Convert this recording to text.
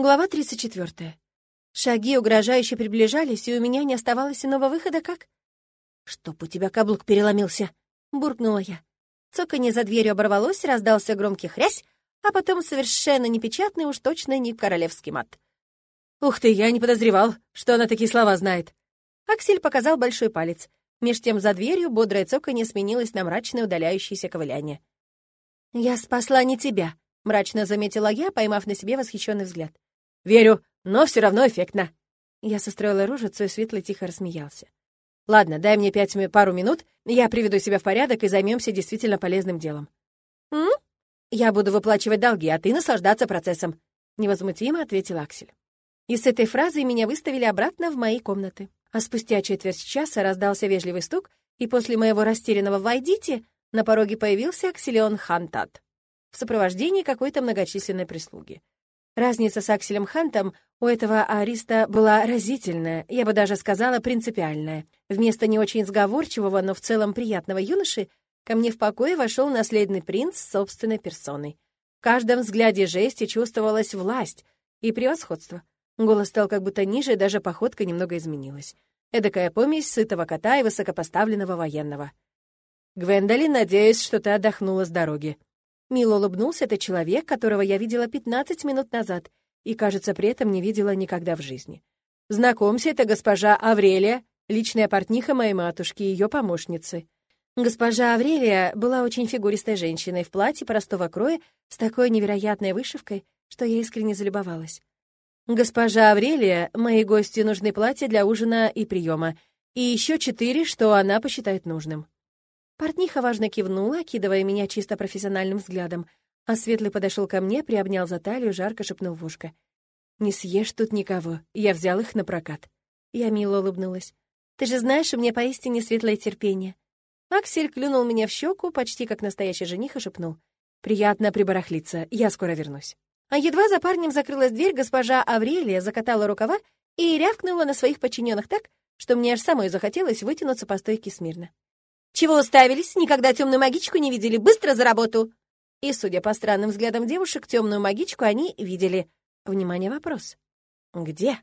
Глава 34. Шаги угрожающе приближались, и у меня не оставалось иного выхода, как... «Чтоб у тебя каблук переломился!» — буркнула я. Цоканье за дверью оборвалось, раздался громкий хрясь, а потом совершенно непечатный, уж точно не королевский мат. «Ух ты, я не подозревал, что она такие слова знает!» Аксель показал большой палец. Меж тем за дверью бодрое цоканье сменилось на мрачное удаляющееся ковыляние. «Я спасла не тебя», — мрачно заметила я, поймав на себе восхищенный взгляд. «Верю, но все равно эффектно». Я состроила рожицу, и Светлый тихо рассмеялся. «Ладно, дай мне пять пару минут, я приведу себя в порядок и займемся действительно полезным делом». «М? Я буду выплачивать долги, а ты наслаждаться процессом», — невозмутимо ответил Аксель. И с этой фразой меня выставили обратно в мои комнаты. А спустя четверть часа раздался вежливый стук, и после моего растерянного «войдите» на пороге появился Акселион Хантат в сопровождении какой-то многочисленной прислуги. Разница с Акселем Хантом у этого ариста была разительная, я бы даже сказала принципиальная. Вместо не очень сговорчивого, но в целом приятного юноши ко мне в покое вошел наследный принц с собственной персоной. В каждом взгляде жести чувствовалась власть и превосходство. Голос стал как будто ниже, даже походка немного изменилась. Эдакая помесь сытого кота и высокопоставленного военного. «Гвендолин, надеюсь, что ты отдохнула с дороги», Мило улыбнулся этот человек, которого я видела 15 минут назад и, кажется, при этом не видела никогда в жизни. «Знакомься, это госпожа Аврелия, личная портниха моей матушки и ее помощницы». Госпожа Аврелия была очень фигуристой женщиной в платье простого кроя с такой невероятной вышивкой, что я искренне залюбовалась. «Госпожа Аврелия, моей гости нужны платья для ужина и приема, и еще четыре, что она посчитает нужным». Портниха важно кивнула, окидывая меня чисто профессиональным взглядом, а Светлый подошел ко мне, приобнял за талию, жарко шепнул в ушко. «Не съешь тут никого, я взял их на прокат». Я мило улыбнулась. «Ты же знаешь, у меня поистине светлое терпение». Аксель клюнул меня в щеку, почти как настоящий жених, и шепнул. «Приятно прибарахлиться, я скоро вернусь». А едва за парнем закрылась дверь, госпожа Аврелия закатала рукава и рявкнула на своих подчиненных так, что мне аж самой захотелось вытянуться по стойке смирно. «Чего уставились? Никогда темную магичку не видели? Быстро за работу!» И, судя по странным взглядам девушек, темную магичку они видели. Внимание, вопрос. «Где?»